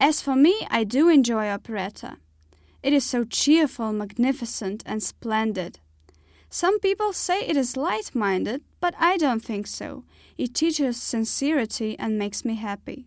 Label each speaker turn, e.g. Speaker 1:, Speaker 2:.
Speaker 1: As for me, I do enjoy operetta. It is so cheerful, magnificent, and splendid. Some people say it is light minded, but I don't think so. It teaches sincerity and makes me happy.